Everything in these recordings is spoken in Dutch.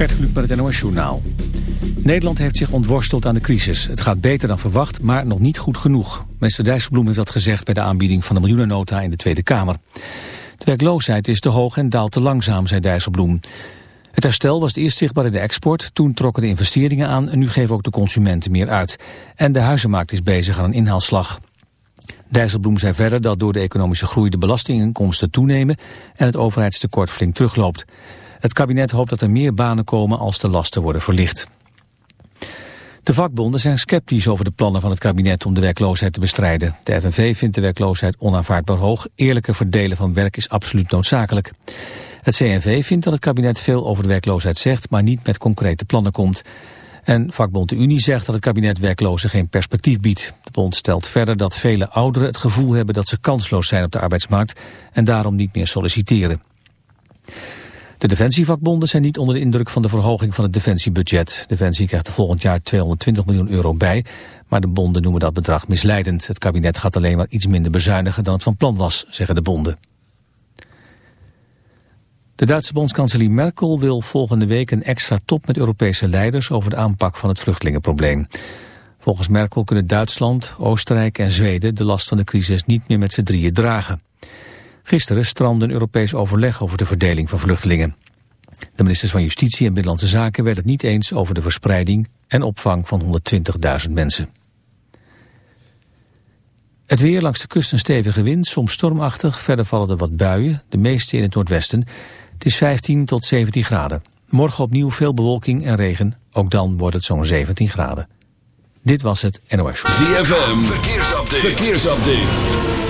Gert Kluk met het NOS Journaal. Nederland heeft zich ontworsteld aan de crisis. Het gaat beter dan verwacht, maar nog niet goed genoeg. Minister Dijsselbloem heeft dat gezegd bij de aanbieding van de miljoenennota in de Tweede Kamer. De werkloosheid is te hoog en daalt te langzaam, zei Dijsselbloem. Het herstel was eerst zichtbaar in de export, toen trokken de investeringen aan... en nu geven ook de consumenten meer uit. En de huizenmarkt is bezig aan een inhaalslag. Dijsselbloem zei verder dat door de economische groei de belastinginkomsten toenemen... en het overheidstekort flink terugloopt. Het kabinet hoopt dat er meer banen komen als de lasten worden verlicht. De vakbonden zijn sceptisch over de plannen van het kabinet om de werkloosheid te bestrijden. De FNV vindt de werkloosheid onaanvaardbaar hoog. Eerlijke verdelen van werk is absoluut noodzakelijk. Het CNV vindt dat het kabinet veel over de werkloosheid zegt, maar niet met concrete plannen komt. En vakbond de Unie zegt dat het kabinet werklozen geen perspectief biedt. De bond stelt verder dat vele ouderen het gevoel hebben dat ze kansloos zijn op de arbeidsmarkt en daarom niet meer solliciteren. De defensievakbonden zijn niet onder de indruk van de verhoging van het defensiebudget. Defensie krijgt er volgend jaar 220 miljoen euro bij, maar de bonden noemen dat bedrag misleidend. Het kabinet gaat alleen maar iets minder bezuinigen dan het van plan was, zeggen de bonden. De Duitse bondskanselier Merkel wil volgende week een extra top met Europese leiders over de aanpak van het vluchtelingenprobleem. Volgens Merkel kunnen Duitsland, Oostenrijk en Zweden de last van de crisis niet meer met z'n drieën dragen. Gisteren strandde een Europees overleg over de verdeling van vluchtelingen. De ministers van Justitie en Binnenlandse Zaken werden het niet eens over de verspreiding en opvang van 120.000 mensen. Het weer langs de kust een stevige wind, soms stormachtig. Verder vallen er wat buien, de meeste in het noordwesten. Het is 15 tot 17 graden. Morgen opnieuw veel bewolking en regen. Ook dan wordt het zo'n 17 graden. Dit was het NOS. ZFM, verkeersupdate. verkeersupdate.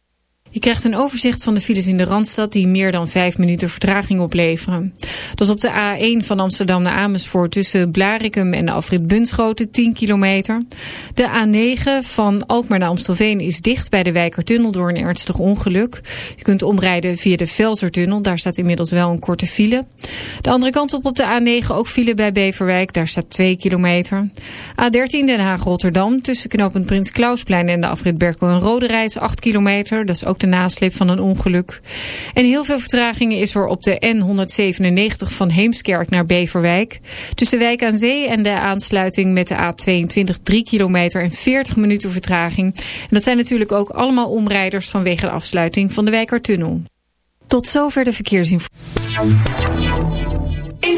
Je krijgt een overzicht van de files in de Randstad die meer dan 5 minuten vertraging opleveren. Dat is op de A1 van Amsterdam naar Amersfoort tussen Blarikum en de afrit Bunschoten 10 kilometer. De A9 van Alkmaar naar Amstelveen is dicht bij de Wijkertunnel door een ernstig ongeluk. Je kunt omrijden via de Velsertunnel, daar staat inmiddels wel een korte file. De andere kant op op de A9 ook file bij Beverwijk, daar staat 2 kilometer. A13 Den Haag-Rotterdam tussen knooppunt Prins Klausplein en de afrit Berkel en Rode Reis 8 kilometer. Dat is ook de nasleep van een ongeluk. En heel veel vertragingen is er op de N197 van Heemskerk naar Beverwijk. Tussen Wijk aan Zee en de aansluiting met de A22 3 kilometer en 40 minuten vertraging. En dat zijn natuurlijk ook allemaal omrijders vanwege de afsluiting van de Wijkertunnel. Tot zover de verkeersinformatie. In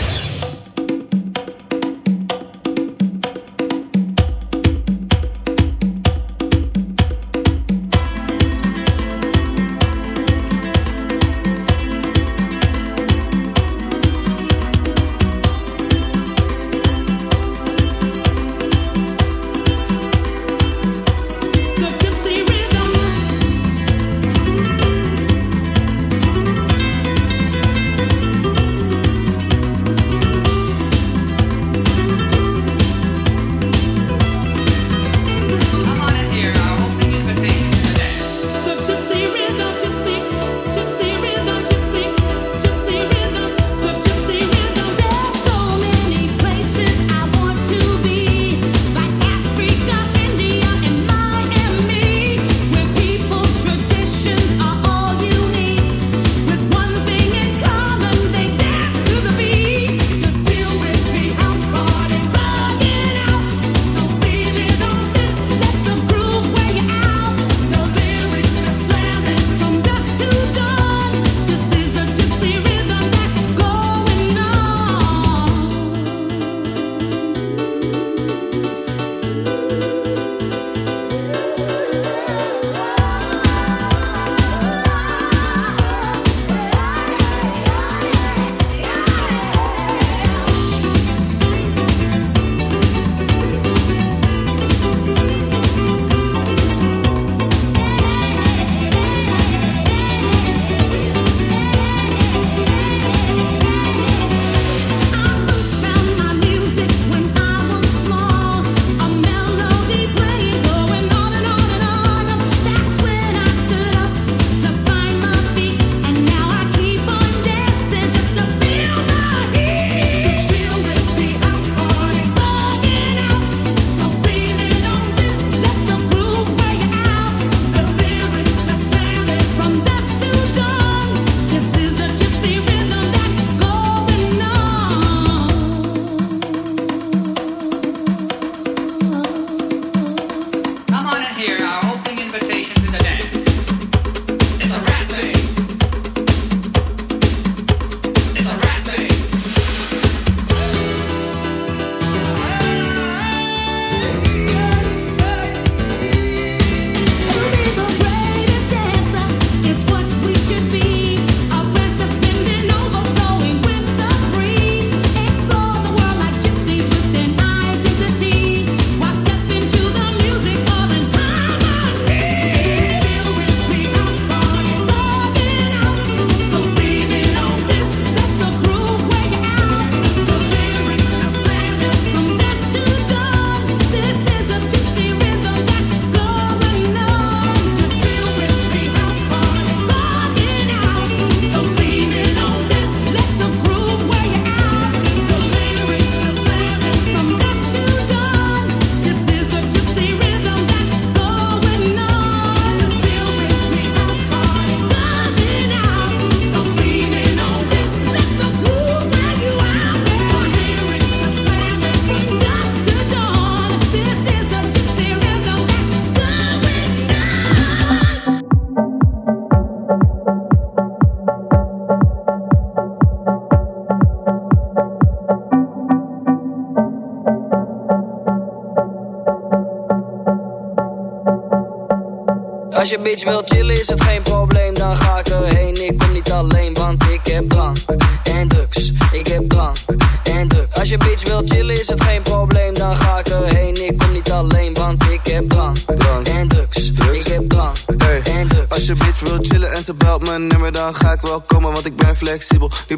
Je bitch wil chillen is het geen probleem, dan ga ik erheen. Ik kom niet alleen, want ik heb drank en drugs. Ik heb drank en drugs. Als je bitch wil chillen is het geen probleem, dan ga ik erheen. Ik kom niet alleen, want ik heb drank, en drugs. Ik heb drank en drugs. Als je bitch wil chillen en ze belt mijn nummer, dan ga ik wel komen, want ik ben flexibel. Nu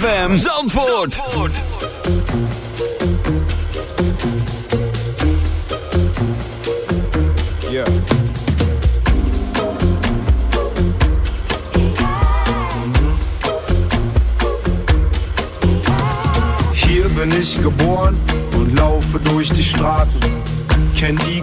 ZFM Zandvoort. Yeah. Hier bin ich geboren und laufe durch die Straßen. Kenn die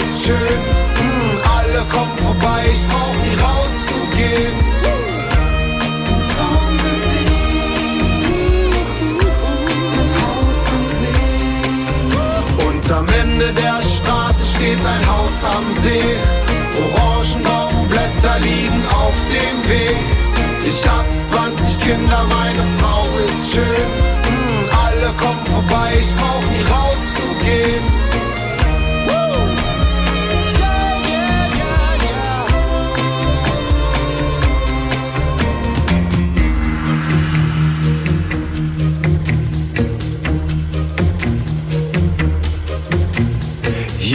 ist schön. Mm, alle kommen vorbei, ich brauch nie rauszugehen. Traummusik, das Haus am See. Und am Ende der Straße steht ein Haus am See. Orangenbaumblätter liegen auf dem Weg. Ich hab 20 Kinder, meine Frau ist schön. Mm, alle kommen vorbei, ich brauch nie rauszugehen.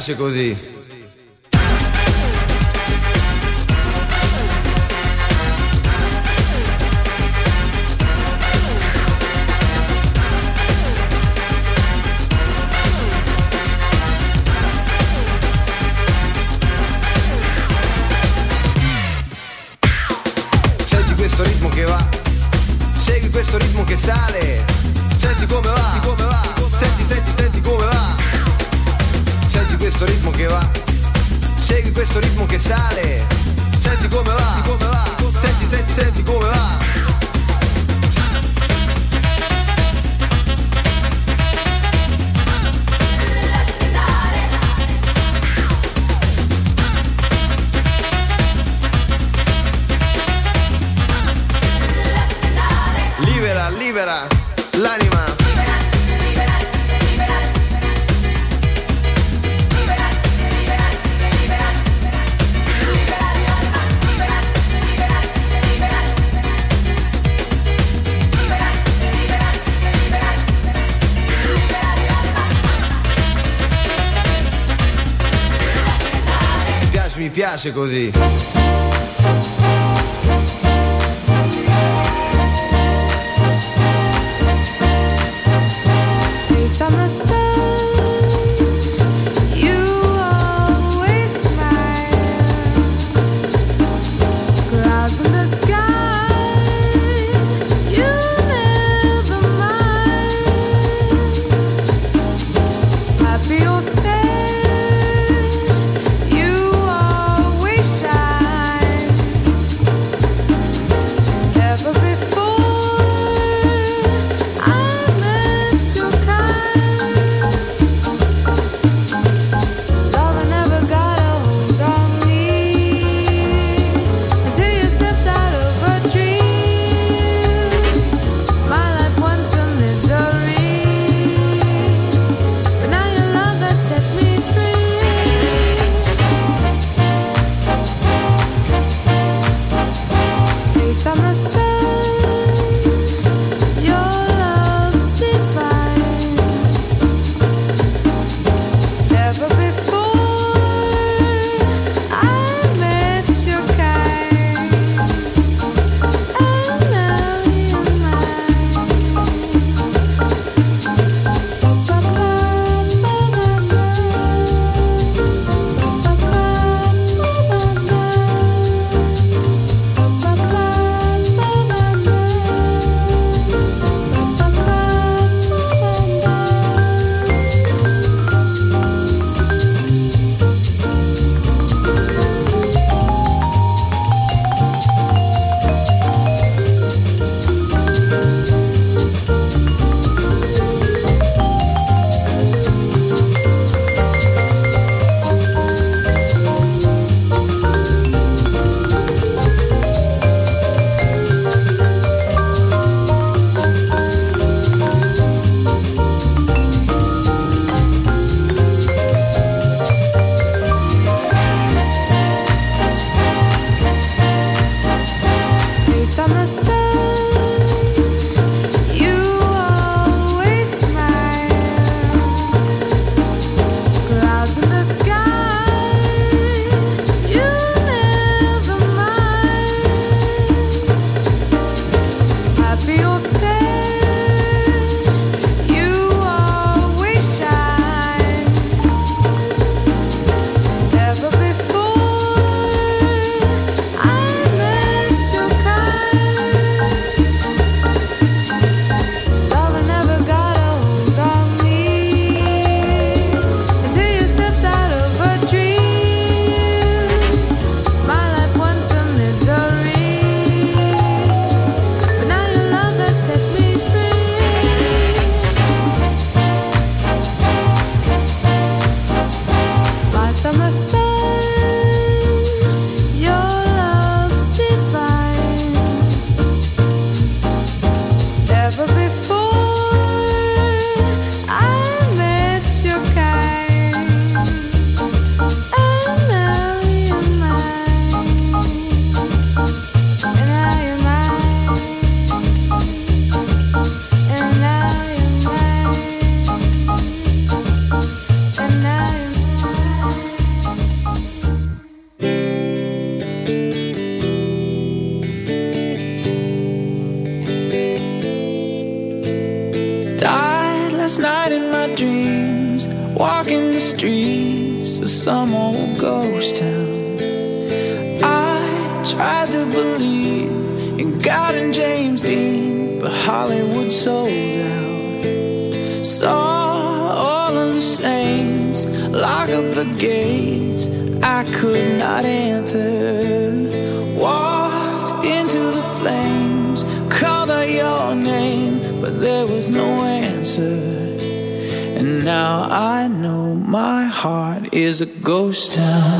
Piace così. piace così. A ghost town.